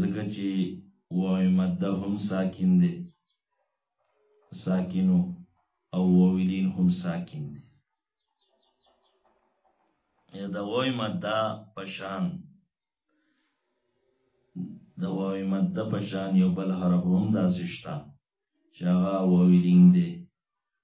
ځکه چې واوی مده هم ساکن دی ساکنو او واویلین هم ساکن دی یا د واوی مده پشان د واوی مده پشان یو بل حرف هم داسې شته چې هغه واویلین دی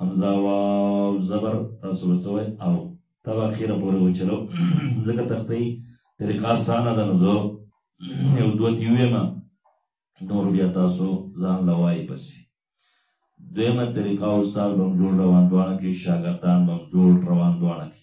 همزه واو زبر تاسو به څه وای او تب اخیره پورې وچلو ځکه تختې طریقه اسانه ده نو زه یو دوه تیوې ما نور بیا تاسو ځان لوای پسې دویمه طریقه استاد بم جوړ روان دوانه کې شاګردان بم جوړ روان دوانه کې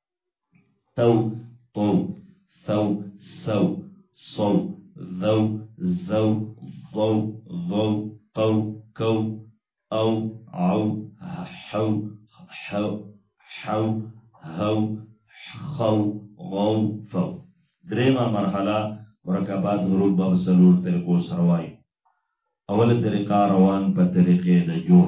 تو تو ثو سو صو ذو زو ضو ضو قو كو او عو حو حو حو هو خو غو فو درېمه مرحله مرکبات حروف به څلور طریقو سره وایي اوله طریقه روان په طریقې د جوړ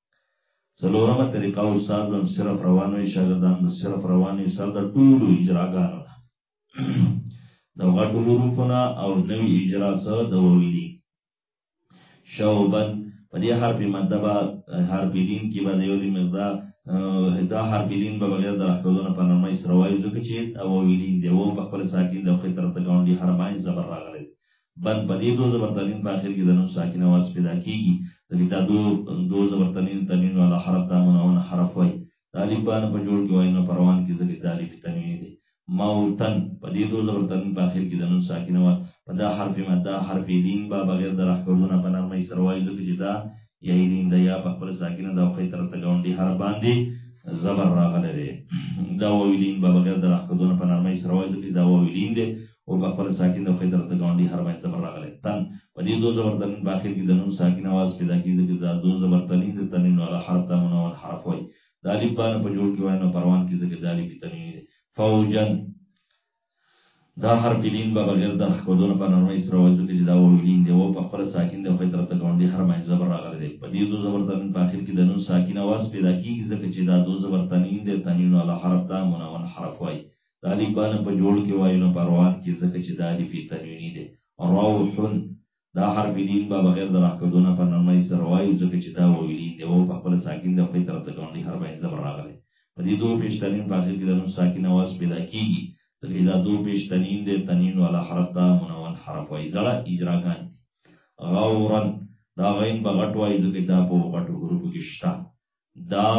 څلورمه طریقه استاد به هم صرف روان وي شاګردان به صرف روان وي سره د ټولو اجراګانو نه د غټو حروفونه او نوی اجرا سره د وویلي شوبن په دې حرف ماده به حرف لین کې به د یو مقدار دا حرف لین به بغیر د راکولونه په نرمۍ سره وایو ځکه چې او ویلین دی و په خپل ساکن د خې طرف ته ګاونډي حرماین زبر راغلی بل په دې دو زبر تنوین په اخر کې د نون ساکن اواز پیدا کیږي ځکه دا دو دو زبر تنوین تنوین والا حرف دا منونه حرف وای دا الف بان په جوړ کې وای نو پروان کې ځکه دا الف تنوین دی موتن په دې دو زبر تنوین په اخر کې د نون ساکن اواز په دا حرف مدا حرف دین با بغیر د راکولونه په نرمۍ سره وای ځکه چې دا یا دین دا یا په خپل ساکن دا خو تر ته ګاونډي حرف باندې زبر راغله دی دا ویلین به بغیر د راکدون په نرمۍ سره وایي چې دا ویلین دی او په خپله ساکن د وخی طرف ته ګاونډی حرف عین زبر راغلی، تن، په دې دو زبر تنوین په اخر کی د نون ساکن اواز پیدا کیږی ځکه چې دا دو زبر تنوین د تنوین والا حرف ته منون حرف وایی، د الف با نه په جوړ کی وایی نو په روان کی ځکه د الف تنوینی دی، فوجا، دا حرف لین به بغیر د رحکودو نه په نرمۍ سره وایی ځکه چې دا وو لین دی، وو په خپله ساکن د وخی طرف ته ګاونډی حرف عین زبر راغلی دی، په دې دو زبر تنوین په اخر کی د نون ساکن اواز پیدا کیږی ځکه چې دا دو زبر تنوین د تنوین والا حرف ته منون حرف وایی، د الف با نه په جوړ کې وایو نه پروان کې ځکه چې دا الف تنویني دی روحن دا حرف لین به بغیر د راکدو نه په نرمۍ سره وایو ځکه چې دا وویلین دی او په خپل ساکن د خپل طرف ته ګاونډي حرف یې زبر راغلی په دې دوه پیش تنوین په اخر کې د نون ساکن اواز پیدا کیږي ځکه دا دوه پیش تنوین دی تنوین والا حرف ته منون حرف وایي زړه اجراګان دي غورن دا غین به غټ وایي ځکه دا په غټو حروفو کې شته دا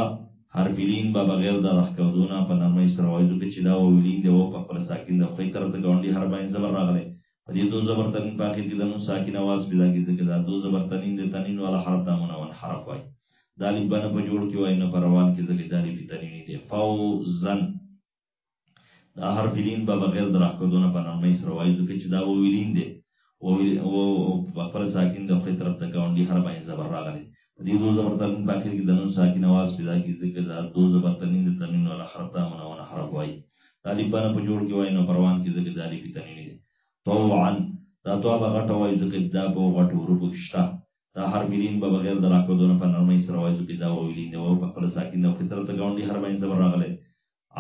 حرفلین به بغیر د راښکودو نه په نرمۍ سره وایي ځکه چې دا وویلین دی او په خپل ساکن د خې طرف ته ګاونډي هر باندې زبر راغلی په دې دو زبر تنین په اخر کې د نون ساکن आवाज پیدا کیږي ځکه دا دو زبر تنین د تنین والا حرف دا منون حرف وایي دا لبنه په جوړ کې وایي نه په روان کې ځکه دا لفي تنینی دی فوزن دا حرف لین به بغیر د راښکدو نه په نرمۍ سره وایو ځکه چې دا ووي لین دی په خپل ساکن د خې طرف ته ګاونډي هر باندې زبر راغلی په دې دو زبر تنوین په اخر کې د نون ساکن اواز پیدا کیږي ځکه دا دو زبر تنوین د تنوین ولا حرف ته منونه حرف وایي دا لیک باندې په جوړ کې وایي نو پروان کې ځکه دا لیک تنوین دی طوعا دا طوع به غټه وایي ځکه دا په غټو حروفو کې شته دا حرفیلین به بغیر د راکودو نه په نرمۍ سره وایزو کې دا وویلین دی او په خپله ساکن او فطرت ته ګاونډي حرف عین زبر راغلی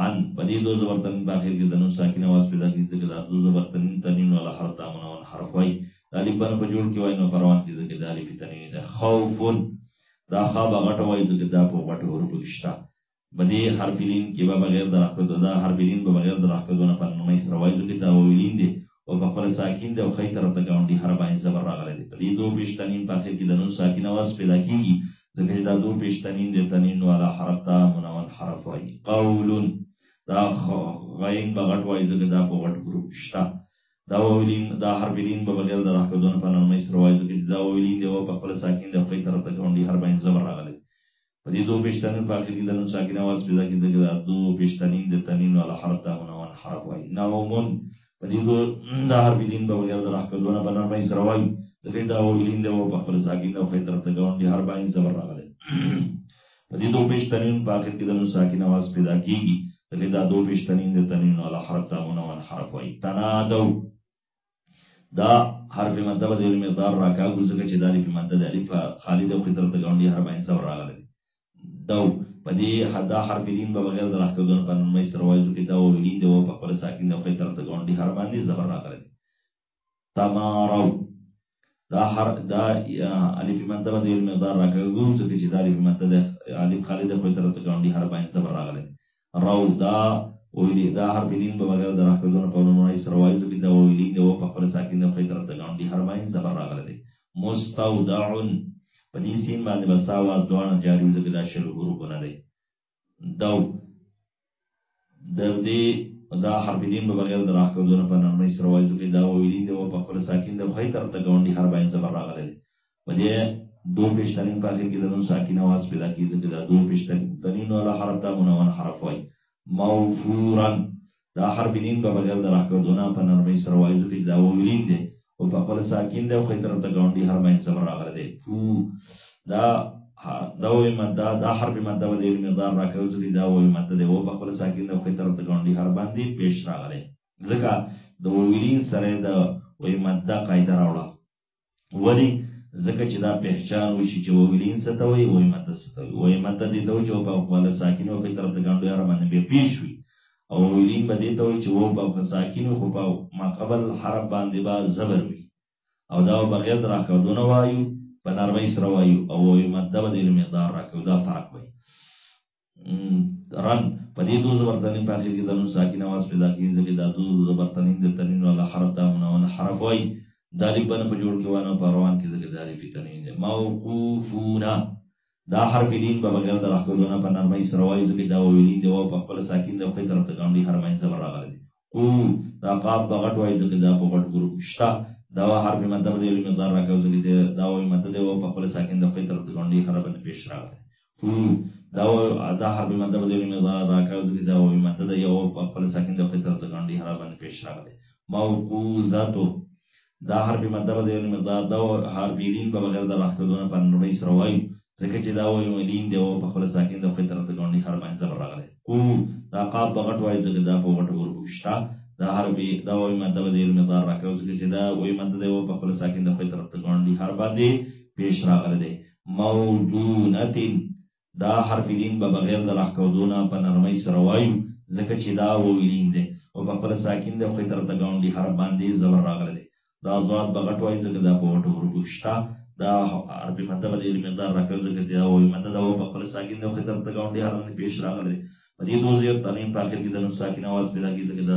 عن په دې دو زبر تنین په اخر کې د نون ساکن اواز پیدا کېږي ځکه دا دو زبر تنین تنوین والا حرف ته منون حرف وایي د الف بنه په جوړ کې وایي نو پروان کې ځکه د الف تنوین ده خوفون دا خا به غټه وایي ځکه دا په غټو حروفو کې شته په دې حرف لین کې به بغیر د راښکدو دا حرف لین به بغیر د راښکدو نه په نننۍ سره وایزو کې تاووي لین دی او په خپله ساکین دی او ښۍ طرف ته ګاونډي حرف باندې زبر راغلی دی په دې دو پیش تنوین په اخر کې د نون ساکین اواز پیدا کېږي ځکه چې دا دو پیش تنوین دی تنوین والا حرف ته منون حرف وایي قولون دا غین به غټ وایي ځکه دا په غټ ګروپ شته دا وولین دا حرف لین به بغیر د راکدون په نرمۍ سره وایي ځکه چې دا وولین دی او په خپل ساکن د خپل طرف ته ګاونډي حرف باندې زبر راغلی په دې دوه پېش تنوین په اخر کې د نون ساکنه اواز پیدا کېږي، ځکه دا دوه پېش تنین د تنین والا حرف ته هم نون حرف وایي. نعومن په دې دوه د حرف لین به بغیر د راښکلو نه په نرمۍ سره وایي، ځکه دا وو لین دی او په خپله ساکن دی او ښۍ طرف ته ګاونډي حرف عین زبر راغلی. په دې دوه پېش تنوین په اخر کې د نون ساکنه اواز پیدا کېږي، ځکه دا دوه پېش تنین د تنین والا حرف ته هم نون حرف وایي. تنادو دا حرف مده به د یو مقدار راکاږو ځکه چې دا الف مده د الف خالد او قطر ته ګاونډي حرف عین صبر راغلی دی دو په دې حدا حرف لین به بغیر د راکاږو په نورمۍ سره وایو چې دا و لین دی او په خپل ساکن او قطر ته ګاونډي حرف باندې زبر راغلی دی تمارو دا هر دا الف ماده باندې یو مقدار راکاږو ځکه چې دا الف ماده د الف خالد خو تر ته ګاونډي هر باندې صبر راغله راو دا ویلی دا هر بنین به بغیر د راکاږو نه په نوم راځي سره وایي ځکه دا ویلی دی او په خپل ساکن د خو تر ته ګاونډي هر باندې صبر راغله دی مستودعن په دې سین باندې بسا واز دوه جاری ځکه دا شل حروف نه دی دو دردی دا حرف دین به بغیر د راخ کولو نه په نرمۍ سره وایي ځکه دا ویلین دی او په خپل ساکن د خوې طرف ته ګاونډي هر باندې زبر راغلی دی په دې دو پښتنین په اخر کې د نون ساکن आवाज پیدا کیږي ځکه دا دو پښتنین ولا حرف دا منون حرف وایي موفورا دا حرف لین په بغیر د راښکدو نه په نرمۍ سره وایو ځکه چې دا واو لین دی او په خپله ساکن دی او ښی طرف ته ګاونډي حرف باندې زبر راغلی دی فو دا دا واو ماده دا حرف ماده به د یو مقدار راکوي ځکه دا واو ماده دی او په خپله ساکن دی او ښی طرف ته ګاونډي حرف باندې پیش راغلی ځکه د واو لین سره د واو ماده قاعده راوړه ولی ځکه چې دا پهچان وشي چې وویلین څه ته وایي وایي مته څه ته وایي وایي مته دې ته وایي چې په خپله ساکن او په طرف د ګنډو یاره باندې بیا پیش وي او ویلین به دې ته وایي چې و په خپله ساکن خو په ما قبل حرف باندې به زبر وي او دا به غیر راکړونه وایي په نرمۍ سره وایي او وایي مته به دې مقدار راکړي دا فرق وایي رن په دې دوه زبر تنین په اخر کې د نون ساکن اواز پیدا کیږي ځکه دا دوه زبر تنین د تنین ولا حرف دا منونه حرف وای د الف بنه په جوړ کې وانه په روان کې ځکه د الف تنین دی موقوفونا دا حرف لین به بغیر د راکولونه په نرمۍ سره وای ځکه دا ویلین دی او په خپل ساکن د خپل طرف ته ګاونډي حرمین زبر راغلی او دا قاف په غټ وای ځکه دا په غټ ګروپ شته دا حرف مد په دې علم مقدار راکاو ځکه دا دا وای مد دی او په خپل ساکن د خپل طرف ته ګونډي خراب نه پیش راغلی او دا وای دا حرف مد په دې علم مقدار راکاو ځکه دا وای مد دی او په خپل ساکن د خپل طرف ته ګونډي خراب نه پیش راغلی موقوذاتو دا حرف مده به د یو نیم ضاد ده او حرف لین به بغیر د رخ کدو نه په نرمۍ سره وایو ځکه چې دا ویو لین دی او په خپله ساکن ده خو یې تر د ګاونډي حرف باندې زبر راغلی قو دا قاف به غټ وایو ځکه دا په غټو حروفو کې شته دا حرف دا ویو مده به د یو نیم ضاد راکوي ځکه چې دا ویو مده دی او په خپله ساکن ده خو یې تر د ګاونډي حرف باندې پیش راغلی دی مودونتن دا حرف لین به بغیر د راښکودو نه په نرمۍ سره وایو ځکه چې دا ووی لین دی او په خپله ساکن دی خو یې ترته ګاونډي حرف باندې زبر راغلی دی دا ضاد به غټ وایو ځکه دا په غټو حروفو کې شته دا حرف مده به ډېر مقدار راکوي ځکه چې دا وایي مده دا و په خپله ساکن دی خو یې ترته ګاونډي حرف باندې پېښ راغلی دی په دې دو زیر تنوین په آخر کې د نون ساکن اواز پیدا کېږي ځکه دا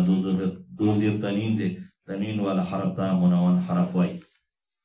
دو زیر تنوین دی تنوین والا حرف ته منون حرف وایي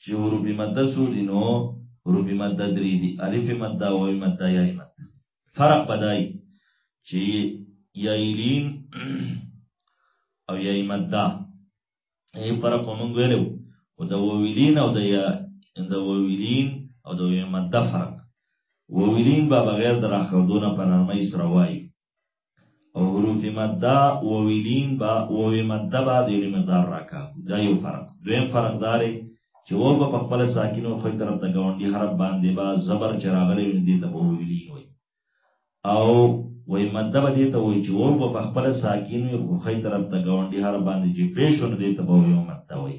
چې حروف مده سو دي نو حروف مده درې دي الف مده او مده یا مده فرق بدای چې یایلین او یای مده ای فرق مونږ ویلو او د وویلین او د یا د وویلین او د یای مده فرق وویلین به بغیر د راخدونه پر نرمۍ سره وایي او حروف مده او ویلین با او مده با د یو مقدار راکا دا یو فرق دویم فرق دار چې و په خپل ساکینو خو طرف ته گاونډي حرف باندې با زبر چراغلې دې ته په ویلین وای او وای مده به دې ته وای چې و په خپل ساکینو خو طرف ته گاونډي حرف باندې چې پېښونه دې ته په یو مده وای